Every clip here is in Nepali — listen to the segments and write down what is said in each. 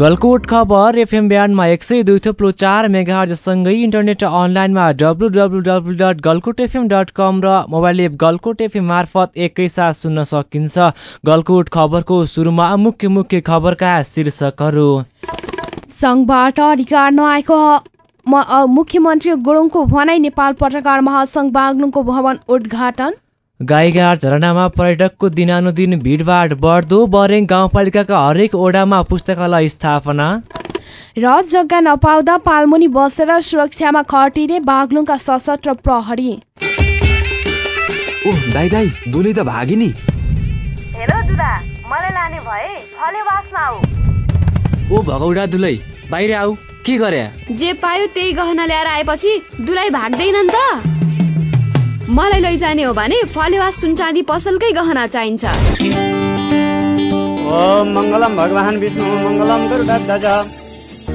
गलकोट खबर एफएम ब्यान्डमा एक सय दुई थुप्लो चार मेगाहरसँगै इन्टरनेट अनलाइनमा W W W dot Galkot FM dot com र मोबाइल एप गलकोट एफएम मार्फत एकैसाथ सुन्न सकिन्छ। गलकोट खबरको सुरुमा मुख्य मुख्य खबरका शीर्षकहरू। सङ्घबाट अधिकार नआएको मुख्यमन्त्री गुरुङको भनाई नेपाल पत्रकार महासङ्घ बागलुङको भवन उद्घाटन। गाईघाट झरनामा पर्यटकको दिनानुदिन भिडभाड बढ्दो बरेङ गाउँपालिकाका हरेक ओडामा पुस्तकालय स्थापना। र जग्गा नपाउँदा पालमुनि बसेर सुरक्षामा खटिने बागलुङका सशस्त्र प्रहरी। ओ दाइ दाइ दुली त भागी नि हेर दुदा मलाई लाने भए फले बासमा आऊ। ओ भगौडा दुलै बाहिर आऊ के गरे? जे पायो त्यही गहना ल्याएर आएपछि दुलाई भाग्दैन नि त। मलाई लैजाने हो भने फलेवा सुनचाँदी पसलकै गहना चाहिन्छ। ओम मङ्गलम भगवान् विष्णु मङ्गलम गरुडध्वज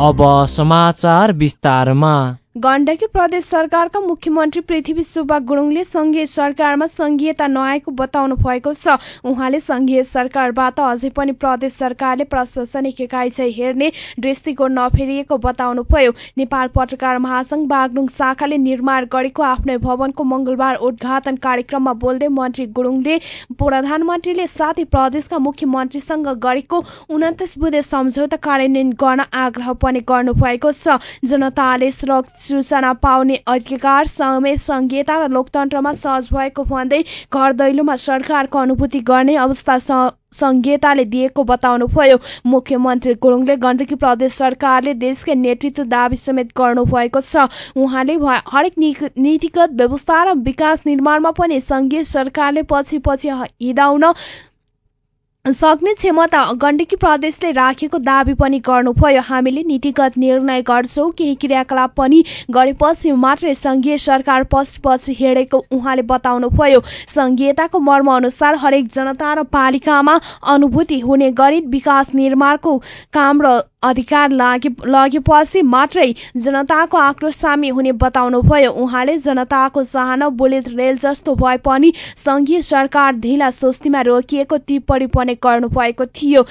अब समाचार विस्तारमा। गण्डकी प्रदेश सरकारका मुख्यमन्त्री पृथ्वी सुब्बा गुरुङले संघीय सरकारमा संघीयता नआएको बताउनु भएको छ। उहाँले संघीय सरकारबाट अझै पनि प्रदेश सरकारले प्रशासनिक एकाइ चाहिँ हेर्ने दृष्टिकोण नफेरिएको बताउनुभयो। नेपाल पत्रकार महासंघ बागलुङ शाखाले निर्माण गरेको आफ्नै भवनको मंगलबार उद्घाटन कार्यक्रममा बोल्दै मन्त्री गुरुङले प्रधानमन्त्रीले साथै प्रदेशका मुख्यमन्त्रीसँग गरेको उन्तिस बुधे सम्झौता कार्यान्वयन गर्न आग्रह पनि गर्नुभएको छ। जनताले सुरक्षा सूचना पाउने अधिकार समेत संहिता र लोकतन्त्रमा सहज भएको भन्दै घर दैलोमा सरकारको अनुभूति गर्ने अवस्था संहिताले दिएको बताउनुभयो। मुख्यमन्त्री गुरुङले गण्डकी प्रदेश सरकारले देशकै नेतृत्व दावी समेत गर्नुभएको छ। उहाँले हरेक नीतिगत व्यवस्था र विकास निर्माणमा पनि संघीय सरकारले पछि पछि हिँडाउन सक्ने क्षमता गण्डकी प्रदेशले राखेको दावी पनि गर्नुभयो। हामीले नीतिगत निर्णय गर्छौँ केही क्रियाकलाप पनि गरेपछि मात्रै संघीय सरकार पछि पछि हिँडेको उहाँले बताउनुभयो। संघीयताको मर्म अनुसार हरेक जनता र पालिकामा अनुभूति हुने गरी विकास निर्माणको काम र अधिकार लागे लगेपछि मात्रै जनताको आक्रोश सामी हुने बताउनुभयो। उहाँले जनताको चाहना बुलेट रेल जस्तो भए पनि संघीय सरकार ढिला सुस्तीमा रोकिएको टिप्पणी पनि गर्नुभएको थियो।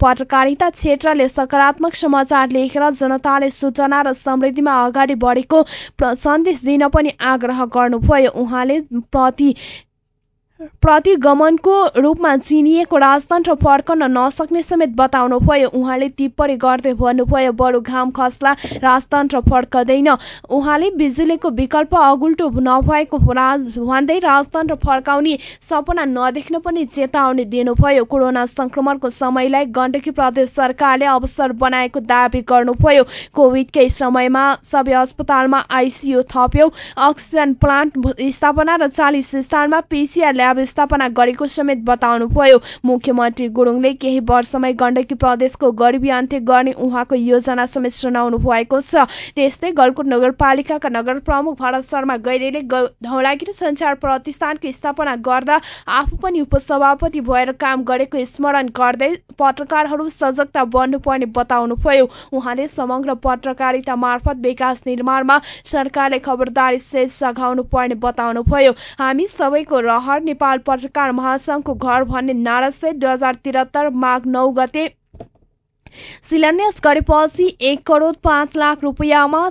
पत्रकारिता क्षेत्रले सकारात्मक समाचार लेखेर जनताले सूचना र समृद्धिमा अगाडि बढेको सन्देश दिन पनि आग्रह गर्नुभयो। उहाँले प्रति प्रतिगमनको रूपमा चिनिएको राजतन्त्र फर्कन नसक्ने समेत बताउनु भयो उहाँले टिप्पणी गर्दै भन्नुभयो बरु घाम खस्ला राजतन्त्र फर्कदैन। उहाँले बिजुलीको विकल्प अगुल्टो नभएको भन्दै राजतन्त्र फर्काउने सपना नदेख्न पनि चेतावनी दिनुभयो। कोरोना संक्रमणको समयलाई गण्डकी प्रदेश सरकारले अवसर बनाएको दावी गर्नुभयो। कोभिडकै समयमा सबै अस्पतालमा आइसियू थप्यो। अक्सिजन प्लान्ट स्थापना र चालिस स्थानमा पिसिआर स्थापना गरेको समेत बताउनुभयो मुख्यमन्त्री गुरुङले केही वर्षमै गण्डकी प्रदेशको गरिबी अन्त्य गर्ने उहाँको योजना समेत सुनाउनु भएको छ। त्यस्तै गलकुट नगरपालिकाका नगर प्रमुख भरत शर्मा गैरेले धौलागिरी संचार प्रतिष्ठानको स्थापना गर्दा आफू पनि उपसभापति भएर काम गरेको स्मरण गर्दै पत्रकारहरू सजगता बन्नुपर्ने बताउनुभयो उहाँले समग्र पत्रकारिता मार्फत विकास निर्माणमा सरकारले खबरदारी सेज सघाउनु पर्ने बताउनुभयो हामी सबैको रहर नेपाल पत्रकार महासंघको घर भन्ने नारासहित दुई हजार त्रिहत्तर माघ नौ गते शिलान्यास गरेपछि एक करोड पाँच लाख रुपियाँमा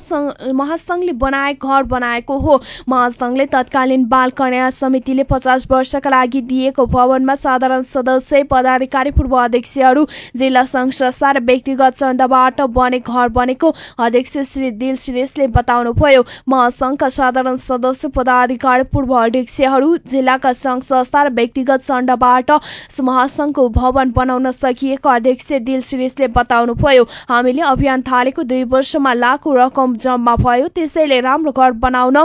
महासंघले बनाए घर बनाएको हो। महासंघले तत्कालीन बाल कन्या समितिले पचास वर्षका लागि दिएको भवनमा साधारण सदस्य पदाधिकारी पूर्व अध्यक्षहरू जिल्ला संघ संस्था र व्यक्तिगत चन्दाबाट बने घर बनेको अध्यक्ष श्री दिल श्रेष्ठले बताउनुभयो। महासंघका साधारण सदस्य पदाधिकारी पूर्व अध्यक्षहरू जिल्लाका संघ संस्था र व्यक्तिगत चण्डबाट महासंघको भवन बनाउन सकिएको अध्यक्ष दिल श्रेष्ठले बताउनुभयो हामीले अभियान थालेको दुई वर्षमा लाखौँ रकम जम्मा भयो। त्यसैले राम्रो घर बनाउन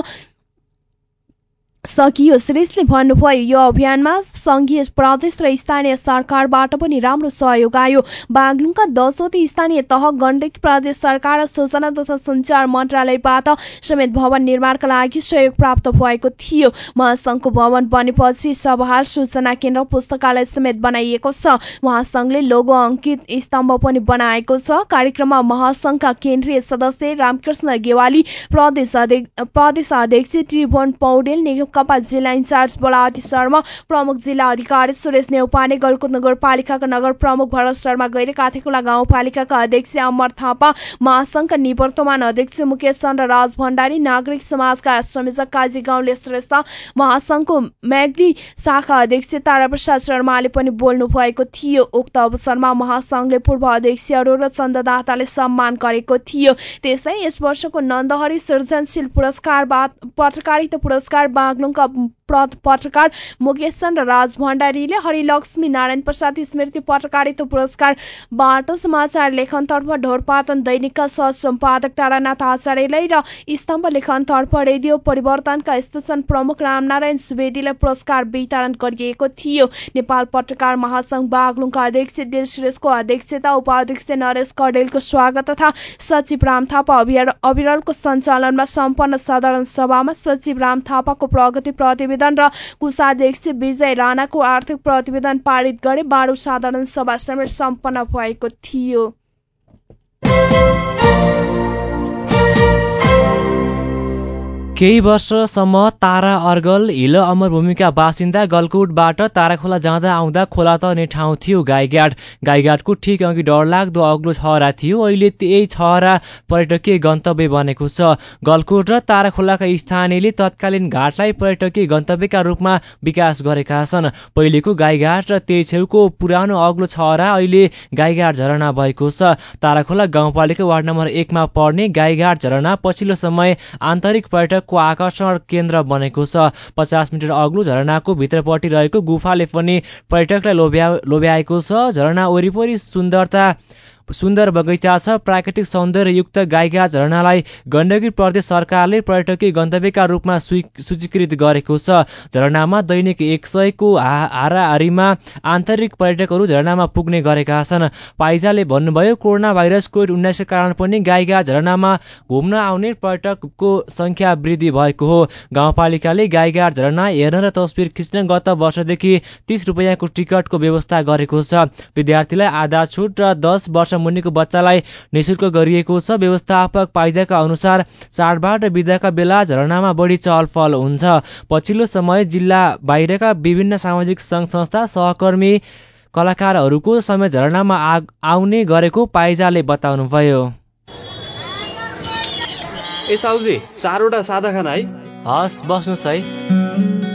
सकियो। श्रेष्ठले भन्नुभयो यो अभियानमा संघीय प्रदेश र स्थानीय सरकारबाट पनि राम्रो सहयोग आयो। बागलुङका दसवटी स्थानीय तह गण्डकी प्रदेश सरकार र सूचना तथा सञ्चार मन्त्रालयबाट समेत भवन निर्माणका लागि सहयोग प्राप्त भएको थियो। महासंघको भवन बनेपछि सभा सूचना केन्द्र पुस्तकालय समेत बनाइएको छ। महासंघले लोगो अङ्कित स्तम्भ पनि बनाएको छ। कार्यक्रममा महासंघका केन्द्रीय सदस्य रामकृष्ण गेवाली प्रदेश अध्यक्ष त्रिभुवन पौडेल नेकपा जिल्ला इन्चार्ज बलावती शर्मा प्रमुख जिल्ला अधिकारी सुरेश नेउपाने गलकुट नगरपालिकाका नगर प्रमुख भरत शर्मा गैरे काठेकुला गाउँपालिकाका अध्यक्ष अमर थापा महासंघका निवर्तमान अध्यक्ष मुकेश चन्द्र राज भण्डारी नागरिक समाजका संयोजक काजी गाउँले श्रेष्ठ महासंघको म्याग्दी शाखा अध्यक्ष ताराप्रसाद शर्माले पनि बोल्नु भएको थियो। उक्त अवसरमा महासंघले पूर्व अध्यक्षहरू र चन्ददाताले सम्मान गरेको थियो। त्यसै यस वर्षको नन्दहरी सृजनशील पुरस्कार पत्रकारिता पुरस्कार बाग्लो बागलुङका पत्रकार मुकेश चन्द्र राज भण्डारीले हरिलक्ष्मी नारायण प्रसाद स्मृति पत्रकारिता पुरस्कारबाट समाचार लेखनतर्फ ढोरपातन दैनिकका सह सम्पादक तारानाथ आचार्यलाई र स्तम्भ लेखनतर्फ रेडियो परिवर्तनका स्टेसन प्रमुख रामनारायण सुवेदीलाई पुरस्कार वितरण गरिएको थियो। नेपाल पत्रकार महासंघ बागलुङका अध्यक्ष दिल श्रेष्ठको अध्यक्षता उपाध्यक्ष नरेश कडेलको स्वागत तथा सचिव राम थापा अविरलको सञ्चालनमा सम्पन्न साधारण सभामा सचिव राम थापाको प्रगति प्रतिवेदन र कुशाध्यक्ष विजय राणाको आर्थिक प्रतिवेदन पारित गरे बाह्रौँ साधारण सभा समेत सम्पन्न भएको थियो। केही वर्षसम्म तारा अर्गल हिल अमरभूमिका बासिन्दा गलकुटबाट ताराखोला जाँदा आउँदा खोला तर्ने ठाउँ थियो गाईघाट। गाईघाटको ठिक अघि डरलाग्दो अग्लो छहरा थियो। अहिले त्यही छहरा पर्यटकीय गन्तव्य बनेको छ। गलकुट र ताराखोलाका स्थानीयले तत्कालीन घाटलाई पर्यटकीय गन्तव्यका रूपमा विकास गरेका छन्। पहिलेको गाईघाट र त्यही छेउको पुरानो अग्लो छहरा अहिले गाईघाट झरना भएको छ। ताराखोला गाउँपालिका वार्ड नम्बर एकमा पर्ने गाईघाट झरना पछिल्लो समय आन्तरिक पर्यटक पर्यटकको आकर्षण केन्द्र बनेको छ। पचास मिटर अग्लो झरनाको भित्रपट्टि रहेको गुफाले पनि पर्यटकलाई लोभ्या लोभ्याएको छ। झरना वरिपरि सुन्दरता सुन्दर बगैँचा छ। प्राकृतिक सौन्दर्ययुक्त गाईघाट झरनालाई गण्डकी प्रदेश सरकारले पर्यटकीय गन्तव्यका रूपमा सूचीकृत गरेको छ। झरनामा दैनिक एक सयको हाराहारीमा आन्तरिक पर्यटकहरू झरनामा पुग्ने गरेका छन्। पाइजाले भन्नुभयो कोरोना भाइरस कोभिड उन्नाइसको कारण पनि गाईघाट झरनामा घुम्न आउने पर्यटकको सङ्ख्या वृद्धि भएको हो। गाउँपालिकाले गाईघाट झरना हेर्न र तस्विर खिच्न गत वर्षदेखि तिस रुपियाँको टिकटको व्यवस्था गरेको छ। विद्यार्थीलाई आधा छुट र दस वर्ष मुनिको बच्चालाई निशुल्क गरिएको छ। व्यवस्थापक पाइजाका अनुसार चाडबाड र विदाका बेला झरनामा बढी चहलपहल हुन्छ। पछिल्लो समय जिल्ला बाहिरका विभिन्न सामाजिक सङ्घ संस्था सहकर्मी कलाकारहरूको समय झरनामा आउने गरेको पाइजाले बताउनुभयो। ए साउजी चारवटा सादा खाना है। हस् बस्नुहोस् है।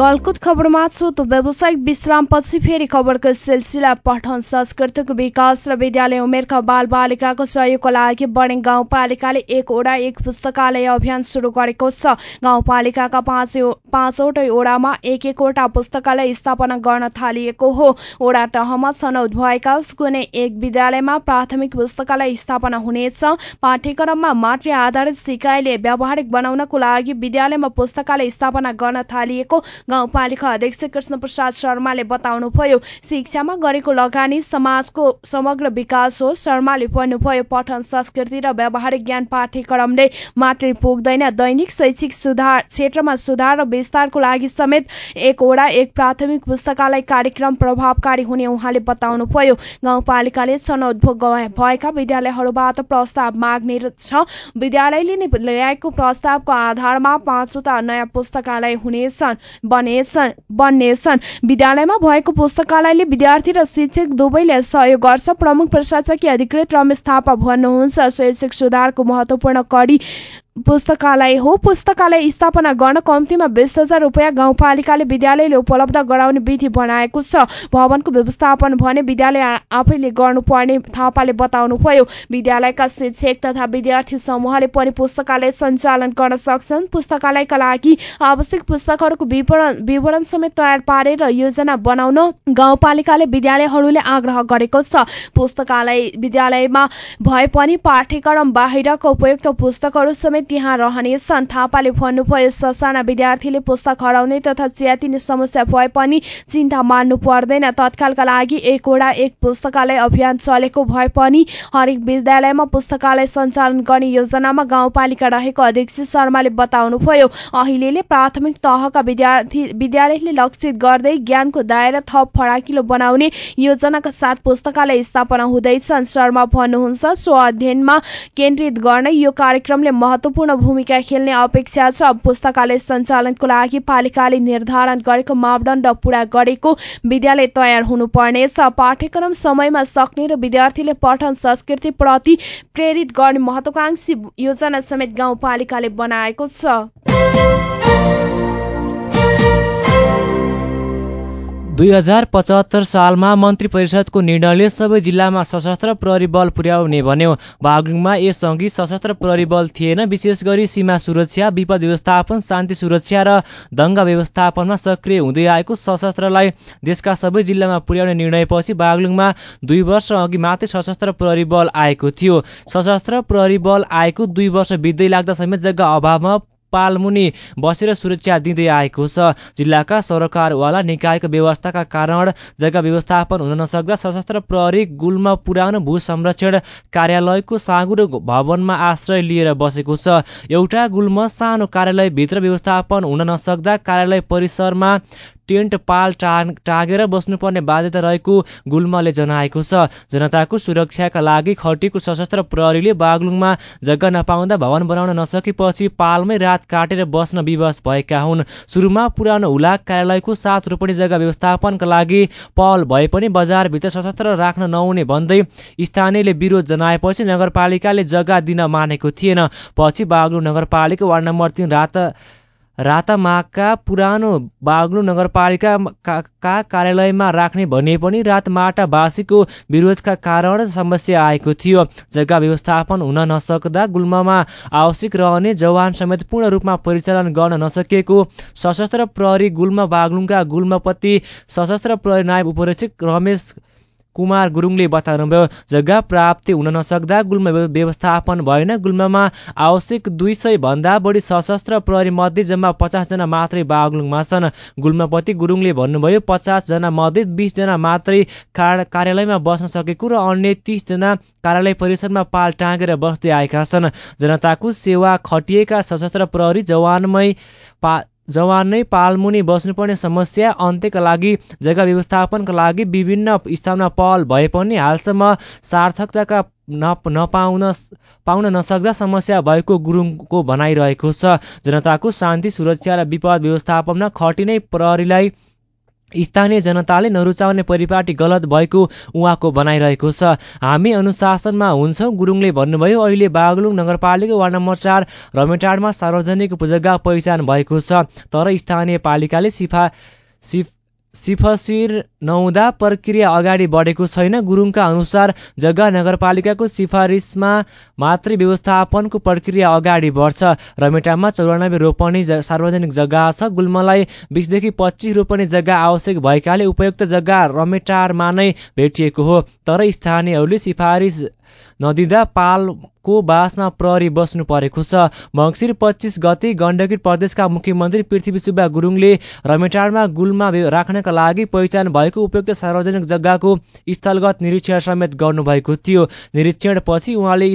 गलकुट खबरमा त व्यावसायिक विश्रामपछि फेरि खबरको सिलसिला पठन संस्कृतिको विकास र विद्यालय उमेरका बाल बालिकाको सहयोगको लागि बढी गाउँपालिकाले एकवटा एक पुस्तकालय अभियान सुरु गरेको छ। गाउँपालिकाका पाँच पाँचवटै ओडामा एक एकवटा पुस्तकालय स्थापना गर्न थालिएको हो। ओडा तहमा छनौट भएका कुनै एक विद्यालयमा प्राथमिक पुस्तकालय स्थापना हुनेछ। पाठ्यक्रममा मातृ आधारित सिकाइले व्यावहारिक बनाउनको लागि विद्यालयमा पुस्तकालय स्थापना गर्न थालिएको गाउँपालिका अध्यक्ष कृष्ण प्रसाद शर्माले बताउनुभयो शिक्षामा गरेको लगानी समाजको समग्र विकास हो। शर्माले भन्नुभयो पठन संस्कृति र व्यावहारिक ज्ञान पाठ्यक्रमले मात्रै पुग्दैन। दैनिक शैक्षिक सुधार क्षेत्रमा सुधार र विस्तारको लागि समेत एकवटा एक प्राथमिक पुस्तकालय कार्यक्रम प्रभावकारी हुने उहाँले बताउनुभयो। गाउँपालिकाले छनौट भएका विद्यालयहरूबाट प्रस्ताव माग्ने छ। विद्यालयले ल्याएको प्रस्तावको आधारमा पाँचवटा नयाँ पुस्तकालय हुनेछन्। बनेछन् बन्नेछन्। विद्यालयमा भएको पुस्तकालयले विद्यार्थी र शिक्षक दुवैले सहयोग गर्छ। प्रमुख प्रशासकीय अधिकृत रमेश थापा भन्नुहुन्छ शैक्षिक सुधारको महत्वपूर्ण कडी पुस्तकालय हो। पुस्तकालय स्थापना गर्न कम्तीमा बिस हजार रुपियाँ गाउँपालिकाले विद्यालयले उपलब्ध गराउने विधि बनाएको छ। भवनको व्यवस्थापन भने विद्यालय आफैले गर्नुपर्ने थापाले बताउनुभयो। विद्यालयका शिक्षक तथा विद्यार्थी समूहले पनि पुस्तकालय सञ्चालन गर्न सक्छन्। पुस्तकालयका लागि आवश्यक पुस्तकहरूको विवरण विवरण समेत तयार पारेर योजना बनाउन गाउँपालिकाले विद्यालयहरूले आग्रह गरेको छ। पुस्तकालय विद्यालयमा भए पनि पाठ्यक्रम बाहिरका उपयुक्त पुस्तकहरू समेत त्यहाँ रहनेछन् थापाले भन्नुभयो ससाना विद्यार्थीले पुस्तक हराउने तथा च्यातिने समस्या भए पनि चिन्ता मान्नु पर्दैन। तत्कालका लागि एकवटा एक पुस्तकालय अभियान चलेको भए पनि हरेक विद्यालयमा पुस्तकालय सञ्चालन गर्ने योजनामा गाउँपालिका रहेको अध्यक्ष शर्माले बताउनुभयो। अहिले प्राथमिक तहका विद्यार्थी विद्यालयले लक्षित गर्दै ज्ञानको दायरा थप फराकिलो बनाउने योजनाका साथ पुस्तकालय स्थापना हुँदैछन्। शर्मा भन्नुहुन्छ सो अध्ययनमा केन्द्रित गर्ने यो कार्यक्रमले महत्वपूर्ण महत्वपूर्ण भूमिका खेल्ने अपेक्षा छ। पुस्तकालय सञ्चालनको लागि पालिकाले निर्धारण गरेको मापदण्ड पूरा गरेको विद्यालय तयार हुनुपर्नेछ। पाठ्यक्रम समयमा सक्ने र विद्यार्थीले पठन संस्कृति प्रति प्रेरित गर्ने महत्वाकांक्षी योजना समेत गाउँपालिकाले बनाएको छ। दुई हजार पचहत्तर सालमा मन्त्री परिषदको निर्णयले सबै जिल्लामा सशस्त्र प्रहरी बल पुर्याउने भन्यो। बागलुङमा यसअघि सशस्त्र प्रहरी बल थिएन विशेष गरी सीमा सुरक्षा विपद व्यवस्थापन शान्ति सुरक्षा र दङ्गा व्यवस्थापनमा सक्रिय हुँदै आएको सशस्त्रलाई देशका सबै जिल्लामा पुर्याउने निर्णयपछि बागलुङमा दुई वर्ष अघि मात्रै सशस्त्र प्रहरी बल आएको थियो। सशस्त्र प्रहरी बल आएको दुई वर्ष बित्दै लाग्दा समेत जग्गा अभावमा पालमुनि बसेर सुरक्षा दिँदै आएको छ। जिल्लाका सरकारवाला निकायको व्यवस्थाका कारण जग्गा व्यवस्थापन हुन नसक्दा सशस्त्र प्रहरी गुल्म पुरानो भू संरक्षण कार्यालयको साँगुरो भवनमा आश्रय लिएर बसेको छ। एउटा गुल्म सानो कार्यालयभित्र व्यवस्थापन हुन नसक्दा कार्यालय परिसरमा टेन्ट पाल टागेर बस्नुपर्ने बाध्यता रहेको गुल्मले जनाएको छ। जनताको सुरक्षाका लागि खटिएको सशस्त्र प्रहरीले बागलुङमा जग्गा नपाउँदा भवन बनाउन नसकेपछि पालमै रात काटेर बस्न विवश भएका हुन्। सुरुमा पुरानो हुलाक कार्यालयको सात रोपनी जग्गा व्यवस्थापनका लागि पहल भए पनि बजारभित्र सशस्त्र राख्न नहुने भन्दै स्थानीयले विरोध जनाएपछि नगरपालिकाले जग्गा दिन मानेको थिएन। पछि बागलुङ नगरपालिका वार्ड नम्बर तिन रात रातामाका पुरानो बाग्लु नगरपालिका का कार्यालयमा राख्ने भने पनि रातमाटावासीको विरोधका कारण समस्या आएको थियो। जग्गा व्यवस्थापन हुन नसक्दा गुल्ममा आवश्यक रहने जवान समेत पूर्ण रूपमा परिचालन गर्न नसकेको सशस्त्र प्रहरी गुल्म बागलुङका गुल्मपति सशस्त्र प्रहरी नायब उपरीक्षक रमेश कुमार गुरुङले बताउनुभयो जग्गा प्राप्ति हुन नसक्दा गुल्म व्यवस्थापन भएन। गुल्ममा आवश्यक दुई सय भन्दा बढी सशस्त्र प्रहरी मध्ये जम्मा पचासजना मात्रै बागलुङमा छन्। गुल्मपति गुरुङले भन्नुभयो पचासजना मध्ये बिसजना मात्रै कार्यालयमा बस्न सकेको र अन्य तिसजना कार्यालय परिसरमा पाल टाँगेर बस्दै आएका छन्। जनताको सेवा खटिएका सशस्त्र प्रहरी जवानमै पा जवान नै पालमुनि बस्नुपर्ने समस्या अन्त्यका लागि जग्गा व्यवस्थापनका लागि विभिन्न स्थानमा पहल भए पनि हालसम्म सार्थकताका नपाउन पाउन नसक्दा समस्या भएको गुरुङको भनाइरहेको छ। जनताको शान्ति सुरक्षा र विपद व्यवस्थापनमा खटिने प्रहरीलाई स्थानीय जनताले नरुचाउने परिपाटी गलत भएको उहाँको भनाइरहेको छ। हामी अनुशासनमा हुन्छौँ गुरुङले भन्नुभयो अहिले बागलुङ नगरपालिका वार्ड नम्बर चार रमेटाडमा सार्वजनिक जग्गा पहिचान भएको छ तर स्थानीय पालिकाले सिफा सिफ सिफसिर नहुँदा प्रक्रिया अगाडि बढेको छैन। गुरुङका अनुसार जग्गा नगरपालिकाको सिफारिसमा मात्रै व्यवस्थापनको प्रक्रिया अगाडि बढ्छ। रमेटामा चौरानब्बे रोपनी सार्वजनिक जग्गा छ। गुल्मलाई बिसदेखि पच्चिस रोपनी जग्गा आवश्यक भएकाले उपयुक्त जग्गा रमेटारमा नै भेटिएको हो। तर स्थानीयहरूले सिफारिस नदिँदा पालको बासमा प्रहरी बस्नु परेको छ। मङ्सिर पच्चिस गते गण्डकी प्रदेशका मुख्यमन्त्री पृथ्वी सुब्बा गुरुङले रमेटाडमा गुल्मा राख्नका लागि पहिचान भएको उपयुक्त सार्वजनिक जग्गाको स्थलगत निरीक्षण समेत गर्नुभएको थियो। निरीक्षणपछि उहाँले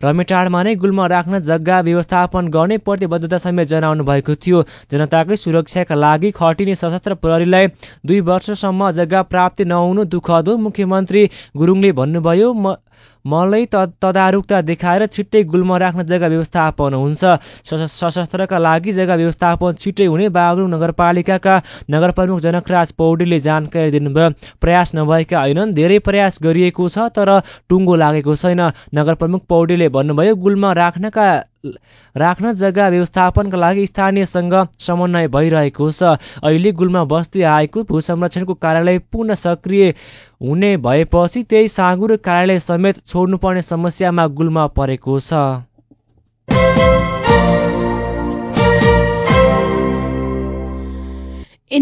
रमेटाडमा नै गुल्मा राख्न जग्गा व्यवस्थापन गर्ने प्रतिबद्धता समेत जनाउनु भएको थियो। जनताकै सुरक्षाका लागि खटिने सशस्त्र प्रहरीलाई दुई वर्षसम्म जग्गा प्राप्ति नहुनु दुःखद मुख्यमन्त्री गुरुङले भन्नुभयो म मलाई तदारुकता देखाएर छिट्टै गुल्म राख्न जग्गा व्यवस्थापन हुन्छ। सशस्त्रका लागि जग्गा व्यवस्थापन छिट्टै हुने बागलुङ नगरपालिकाका नगर प्रमुख जनकराज पौडेलले जानकारी दिनुभयो। प्रयास नभएका होइनन् धेरै प्रयास गरिएको छ तर टुङ्गो लागेको छैन। नगर प्रमुख पौडेलले भन्नुभयो गुल्म राख्नका राख्न जग्गा व्यवस्थापनका लागि स्थानीयसँग समन्वय भइरहेको छ। अहिले गुल्मा बस्दै आएको भू संरक्षणको कार्यालय पुनः सक्रिय हुने भएपछि त्यही साँगुरो कार्यालय समेत छोड्नुपर्ने समस्यामा गुल्मा परेको छ।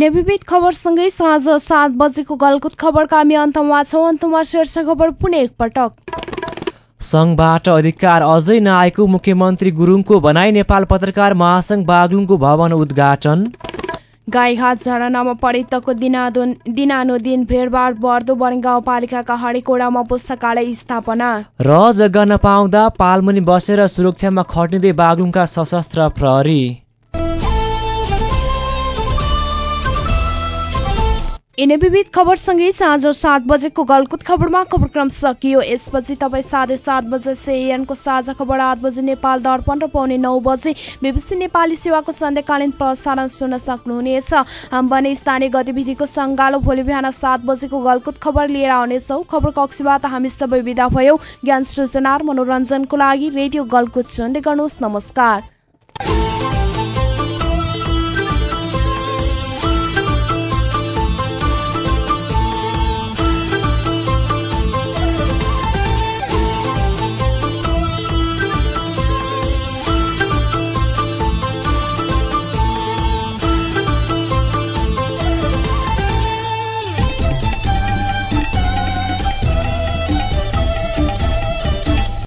विविध खबरसँगै साँझ सात बजेको गलकुत खबरका हामी अन्तमा छौँ। अन्तमा शीर्ष खबर पुनः एकपटक। सङ्घबाट अधिकार अझै नआएको मुख्यमन्त्री गुरुङको भनाई नेपाल पत्रकार महासङ्घ बागलुङको भवन उद्घाटन। गाईघाट झरनामा पढितको दिनादुन दिनानुदिन भेडभाड बढ्दो वन गाउँपालिकाका हरेकोडामा पुस्तकालय स्थापना। र जग्गा नपाउँदा पालमुनि बसेर सुरक्षामा खटिँदै बागलुङका सशस्त्र प्रहरी। यिनै विविध खबरसँगै साँझ सात बजेको गलकुत खबरमा खबरक्रम सकियो। यसपछि तपाईँ साढे सात बजे सिएनको साझा खबर आठ बजे नेपाल दर्पण र पाउने नौ बजे बिबिसी नेपाली सेवाको सन्ध्याकालीन प्रसारण सुन्न सक्नुहुनेछ। भने स्थानीय गतिविधिको सङ्गालो भोलि बिहान सात बजेको गलकुत खबर लिएर आउनेछौँ। खबर कक्षबाट हामी सबै विदा भयौँ। ज्ञान सृजनार मनोरञ्जनको लागि रेडियो गलकुत सुन्दै गर्नुहोस्। नमस्कार।